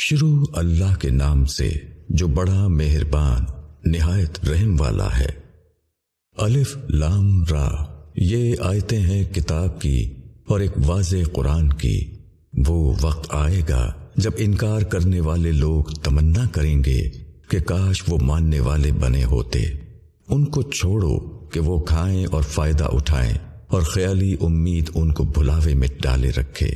شروع اللہ کے نام سے جو بڑا مہربان، نہایت رحم والا ہے۔ الف لام را۔ یہ آیتیں ہیں کتاب کی اور ایک واضح قرآن کی۔ وہ وقت آئے گا جب انکار کرنے والے لوگ تمنا کریں گے کہ کاش وہ ماننے والے بنے ہوتے۔ ان کو چھوڑو کہ وہ کھائیں اور فائدہ اٹھائیں اور خیالی امید ان کو بلاوے میں ڈالے رکھے۔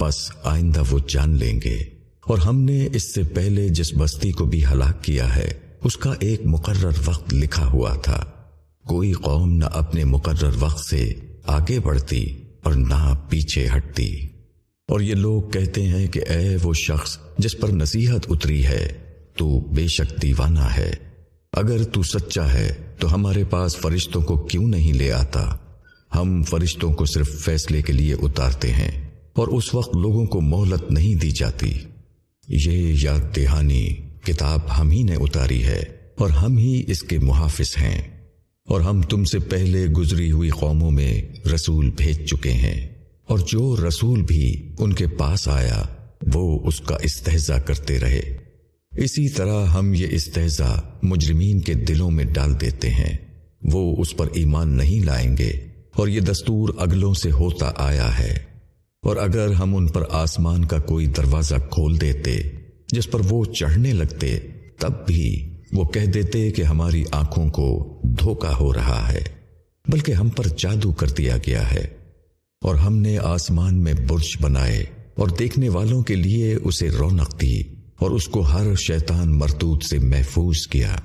بس آئندہ وہ جان لیں گے۔ اور ہم نے اس سے پہلے جس بستی کو بھی ہلاک کیا ہے، اس کا ایک مقرر وقت لکھا ہوا تھا۔ کوئی قوم نہ اپنے مقرر وقت سے آگے بڑھتی اور نہ پیچھے ہٹتی۔ اور یہ لوگ کہتے ہیں کہ اے وہ شخص جس پر نصیحت اتری ہے، تو بے شک دیوانہ ہے۔ اگر تو سچا ہے، تو ہمارے پاس فرشتوں کو کیوں نہیں لے آتا؟ ہم فرشتوں کو صرف فیصلے کے لیے اتارتے ہیں اور اس وقت لوگوں کو مہلت نہیں دی جاتی۔ یہ یاد دہانی کتاب ہم ہی نے اتاری ہے اور ہم ہی اس کے محافظ ہیں اور ہم تم سے پہلے گزری ہوئی قوموں میں رسول بھیج چکے ہیں اور جو رسول بھی ان کے پاس آیا وہ اس کا استحضا کرتے رہے۔ اسی طرح ہم یہ استحضا مجرمین کے دلوں میں ڈال دیتے ہیں۔ وہ اس پر ایمان نہیں لائیں گے اور یہ دستور اگلوں سے ہوتا آیا ہے۔ اور اگر ہم ان پر آسمان کا کوئی دروازہ کھول دیتے، جس پر وہ چڑھنے لگتے، تب بھی وہ کہہ دیتے کہ ہماری آنکھوں کو دھوکا ہو رہا ہے، بلکہ ہم پر جادو کر دیا گیا ہے۔ اور ہم نے آسمان میں برج بنائے اور دیکھنے والوں کے لیے اسے رونق دی اور اس کو ہر شیطان مرتوت سے محفوظ کیا۔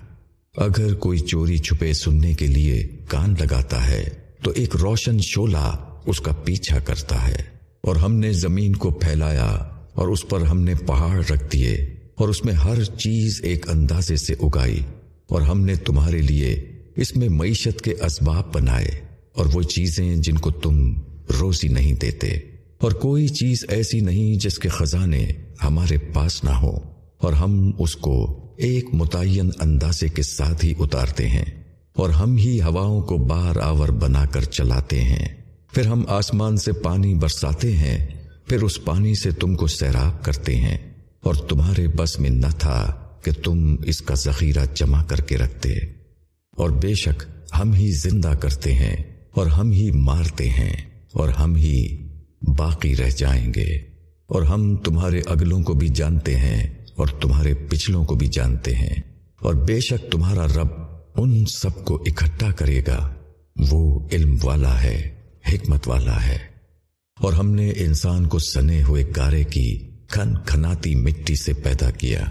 اگر کوئی چوری چھپے سننے کے لیے کان لگاتا ہے، تو ایک روشن شولہ اس کا پیچھا کرتا ہے۔ اور ہم نے زمین کو پھیلایا اور اس پر ہم نے پہاڑ رکھ دیے اور اس میں ہر چیز ایک اندازے سے اگائی اور ہم نے تمہارے لیے اس میں معیشت کے اسباب بنائے اور وہ چیزیں جن کو تم روزی نہیں دیتے اور کوئی چیز ایسی نہیں جس کے خزانے ہمارے پاس نہ ہو اور ہم اس کو ایک متعین اندازے کے ساتھ ہی اتارتے ہیں اور ہم ہی ہواؤں کو بار آور بنا کر چلاتے ہیں۔ پھر ہم آسمان سے پانی برساتے ہیں، پھر اس پانی سے تم کو سیراب کرتے ہیں۔ اور تمہارے بس میں نہ تھا کہ تم اس کا ذخیرہ جمع کر کے رکھتے۔ اور بے شک ہم ہی زندہ کرتے ہیں اور ہم ہی مارتے ہیں اور ہم ہی باقی رہ جائیں گے۔ اور ہم تمہارے اگلوں کو بھی جانتے ہیں اور تمہارے پچھلوں کو بھی جانتے ہیں۔ اور بے شک تمہارا رب ان سب کو اکٹھا کرے گا۔ وہ علم والا ہے۔ حکمت والا ہے۔ اور ہم نے انسان کو سنے ہوئے گارے کی کھن کھناتی مٹی سے پیدا کیا۔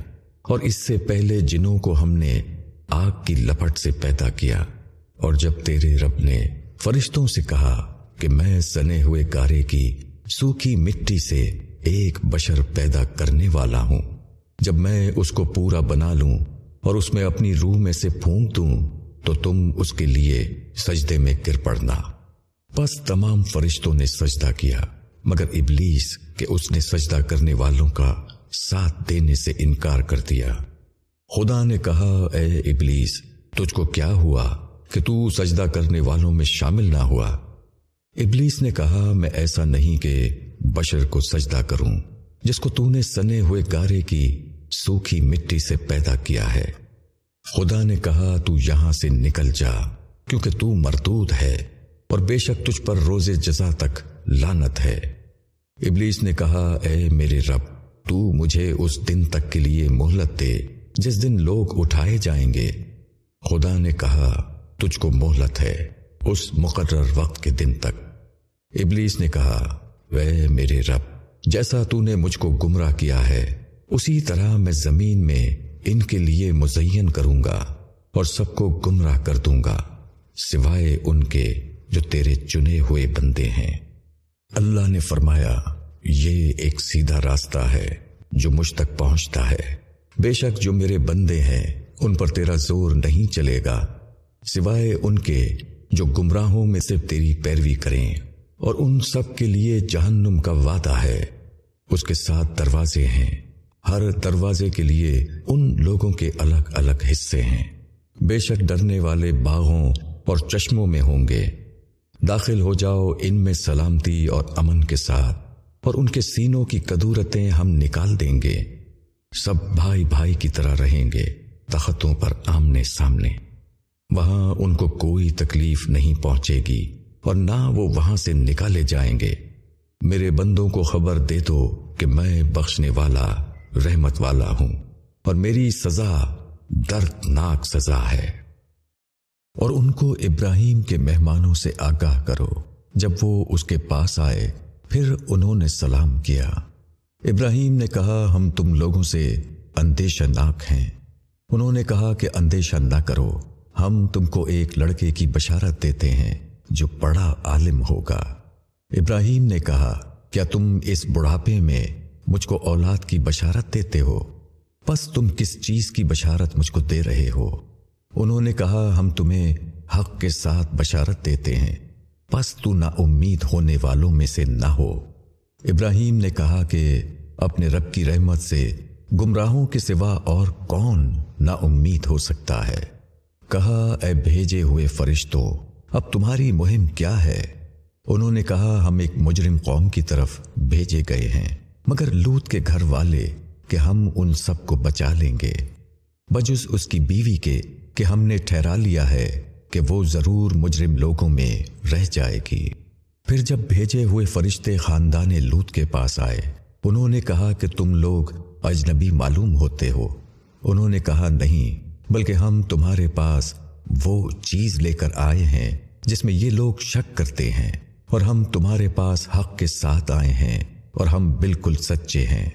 اور اس سے پہلے جنوں کو ہم نے آگ کی لپٹ سے پیدا کیا۔ اور جب تیرے رب نے فرشتوں سے کہا کہ میں سنے ہوئے گارے کی سوکھی مٹی سے ایک بشر پیدا کرنے والا ہوں، جب میں اس کو پورا بنا لوں اور اس میں اپنی روح میں سے پھونک دوں، تو تم اس کے لیے سجدے میں گر پڑنا۔ بس تمام فرشتوں نے سجدہ کیا، مگر ابلیس کہ اس نے سجدہ کرنے والوں کا ساتھ دینے سے انکار کر دیا۔ خدا نے کہا، اے ابلیس، تجھ کو کیا ہوا کہ تو سجدہ کرنے والوں میں شامل نہ ہوا؟ ابلیس نے کہا، میں ایسا نہیں کہ بشر کو سجدہ کروں، جس کو تو نے سنے ہوئے گارے کی سوکھی مٹی سے پیدا کیا ہے۔ خدا نے کہا، تو یہاں سے نکل جا، کیونکہ تو مردود ہے۔ اور بے شک تجھ پر روز جزا تک لانت ہے۔ ابلیس نے کہا، اے میرے رب، تو مجھے اس دن تک کے لیے مہلت دے جس دن لوگ اٹھائے جائیں گے۔ خدا نے کہا، تجھ کو مہلت ہے اس مقرر وقت کے دن تک۔ ابلیس نے کہا وہ میرے رب، جیسا تو نے مجھ کو گمراہ کیا ہے، اسی طرح میں زمین میں ان کے لیے مزین کروں گا اور سب کو گمراہ کر دوں گا، سوائے ان کے۔ جو تیرے چنے ہوئے بندے ہیں۔ اللہ نے فرمایا، یہ ایک سیدھا راستہ ہے جو مجھ تک پہنچتا ہے۔ بے شک جو میرے بندے ہیں، ان پر تیرا زور نہیں چلے گا، سوائے ان کے جو گمراہوں میں سے تیری پیروی کریں۔ اور ان سب کے لیے جہنم کا وعدہ ہے۔ اس کے ساتھ دروازے ہیں۔ ہر دروازے کے لیے ان لوگوں کے الگ الگ حصے ہیں۔ بے شک ڈرنے والے باغوں اور چشموں میں ہوں گے۔ داخل ہو جاؤ ان میں سلامتی اور امن کے ساتھ، اور ان کے سینوں کی قدورتیں ہم نکال دیں گے۔ سب بھائی بھائی کی طرح رہیں گے تختوں پر آمنے سامنے۔ وہاں ان کو کوئی تکلیف نہیں پہنچے گی، اور نہ وہ وہاں سے نکالے جائیں گے۔ میرے بندوں کو خبر دے دو کہ میں بخشنے والا، رحمت والا ہوں، اور میری سزا دردناک سزا ہے۔ اور ان کو ابراہیم کے مہمانوں سے آگاہ کرو۔ جب وہ اس کے پاس آئے، پھر انہوں نے سلام کیا۔ ابراہیم نے کہا، ہم تم لوگوں سے اندیشہ ناک ہیں۔ انہوں نے کہا کہ اندیشہ نہ کرو۔ ہم تم کو ایک لڑکے کی بشارت دیتے ہیں جو بڑا عالم ہوگا۔ ابراہیم نے کہا، کیا تم اس بڑھاپے میں مجھ کو اولاد کی بشارت دیتے ہو؟ پس تم کس چیز کی بشارت مجھ کو دے رہے ہو؟ انہوں نے کہا، ہم تمہیں حق کے ساتھ بشارت دیتے ہیں، پس تو نا امید ہونے والوں میں سے نہ ہو۔ ابراہیم نے کہا کہ اپنے رب کی رحمت سے گمراہوں کے سوا اور کون نا امید ہو سکتا ہے۔ کہا، اے بھیجے ہوئے فرشتوں، اب تمہاری مہم کیا ہے؟ انہوں نے کہا، ہم ایک مجرم قوم کی طرف بھیجے گئے ہیں، مگر لوت کے گھر والے کہ ہم ان سب کو بچا لیں گے۔ بجز اس کی بیوی کے کہ ہم نے ٹھہرا لیا ہے کہ وہ ضرور مجرم لوگوں میں رہ جائے گی۔ پھر جب بھیجے ہوئے فرشتے خاندان لوت کے پاس آئے، انہوں نے کہا کہ تم لوگ اجنبی معلوم ہوتے ہو۔ انہوں نے کہا، نہیں، بلکہ ہم تمہارے پاس وہ چیز لے کر آئے ہیں جس میں یہ لوگ شک کرتے ہیں، اور ہم تمہارے پاس حق کے ساتھ آئے ہیں، اور ہم بالکل سچے ہیں۔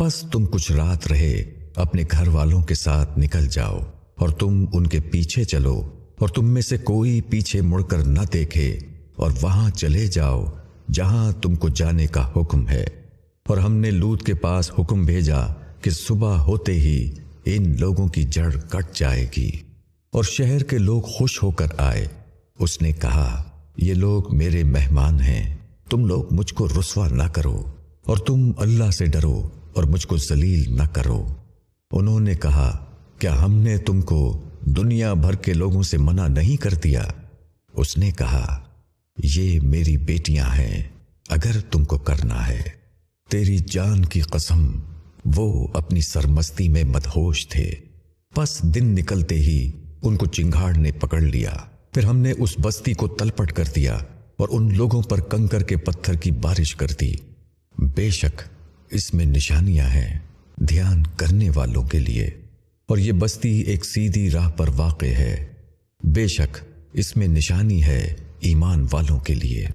بس تم کچھ رات رہے اپنے گھر والوں کے ساتھ نکل جاؤ۔ اور تم ان کے پیچھے چلو اور تم میں سے کوئی پیچھے مڑ کر نہ دیکھے اور وہاں چلے جاؤ جہاں تم کو جانے کا حکم ہے۔ اور ہم نے لوت کے پاس حکم بھیجا کہ صبح ہوتے ہی ان لوگوں کی جڑ کٹ جائے گی۔ اور شہر کے لوگ خوش ہو کر آئے۔ اس نے کہا، یہ لوگ میرے مہمان ہیں، تم لوگ مجھ کو رسوا نہ کرو اور تم اللہ سے ڈرو اور مجھ کو ذلیل نہ کرو۔ انہوں نے کہا کیا ہم نے تم کو دنیا بھر کے لوگوں سے منع نہیں کر دیا؟ اس نے کہا، یہ میری بیٹیاں ہیں، اگر تم کو کرنا ہے، تیری جان کی قسم، وہ اپنی سرمستی میں مدہوش تھے۔ پس دن نکلتے ہی ان کو چنگاڑ نے پکڑ لیا۔ پھر ہم نے اس بستی کو تلپٹ کر دیا اور ان لوگوں پر کنکر کے پتھر کی بارش کر دی۔ بے شک اس میں نشانیاں ہیں، دھیان کرنے والوں کے لیے۔ اور یہ بستی ایک سیدھی راہ پر واقع ہے۔ بے شک اس میں نشانی ہے ایمان والوں کے لیے۔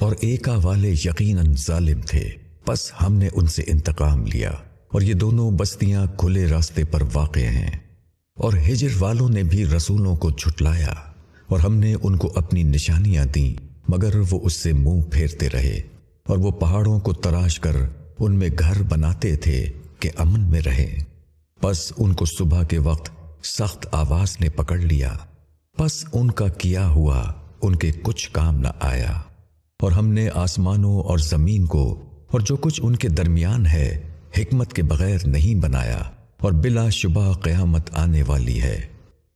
اور ایکا والے یقیناً ظالم تھے۔ بس ہم نے ان سے انتقام لیا۔ اور یہ دونوں بستیاں کھلے راستے پر واقع ہیں۔ اور ہجر والوں نے بھی رسولوں کو جھٹلایا۔ اور ہم نے ان کو اپنی نشانیاں دیں، مگر وہ اس سے منہ پھیرتے رہے۔ اور وہ پہاڑوں کو تراش کر ان میں گھر بناتے تھے کہ امن میں رہیں۔ بس ان کو صبح کے وقت سخت آواز نے پکڑ لیا۔ بس ان کا کیا ہوا، ان کے کچھ کام نہ آیا۔ اور ہم نے آسمانوں اور زمین کو، اور جو کچھ ان کے درمیان ہے، حکمت کے بغیر نہیں بنایا۔ اور بلا شبہ قیامت آنے والی ہے۔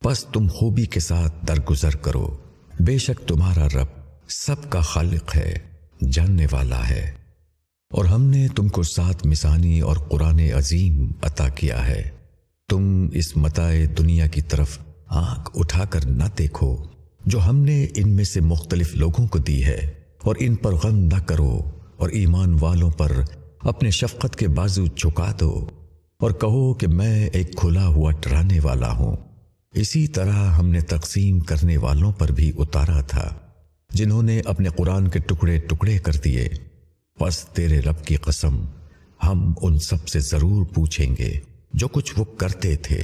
بس تم خوبی کے ساتھ درگزر کرو۔ بے شک تمہارا رب سب کا خالق ہے، جاننے والا ہے۔ اور ہم نے تم کو سات مسانی اور قرآن عظیم عطا کیا ہے۔ تم اس متائے دنیا کی طرف آنکھ اٹھا کر نہ دیکھو، جو ہم نے ان میں سے مختلف لوگوں کو دی ہے۔ اور ان پر غم نہ کرو اور ایمان والوں پر اپنے شفقت کے بازو چکا دو۔ اور کہو کہ میں ایک کھلا ہوا ٹرانے والا ہوں۔ اسی طرح ہم نے تقسیم کرنے والوں پر بھی اتارا تھا، جنہوں نے اپنے قرآن کے ٹکڑے ٹکڑے کر دیے۔ پس تیرے رب کی قسم، ہم ان سب سے ضرور پوچھیں گے جو کچھ وہ کرتے تھے۔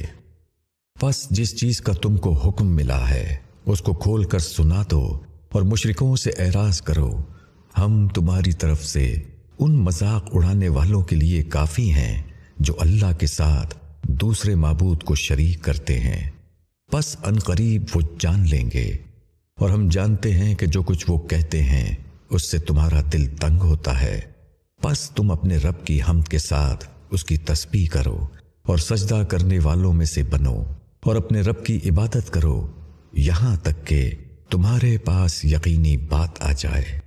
پس جس چیز کا تم کو حکم ملا ہے، اس کو کھول کر سنا دو اور مشرکوں سے اعراض کرو۔ ہم تمہاری طرف سے ان مذاق اڑانے والوں کے لیے کافی ہیں جو اللہ کے ساتھ دوسرے معبود کو شریک کرتے ہیں۔ پس قریب وہ جان لیں گے اور ہم جانتے ہیں کہ جو کچھ وہ کہتے ہیں اس سے تمہارا دل تنگ ہوتا ہے۔ بس تم اپنے رب کی حمد کے ساتھ اس کی تسبیح کرو اور سجدہ کرنے والوں میں سے بنو اور اپنے رب کی عبادت کرو۔ یہاں تک کہ تمہارے پاس یقینی بات آ جائے۔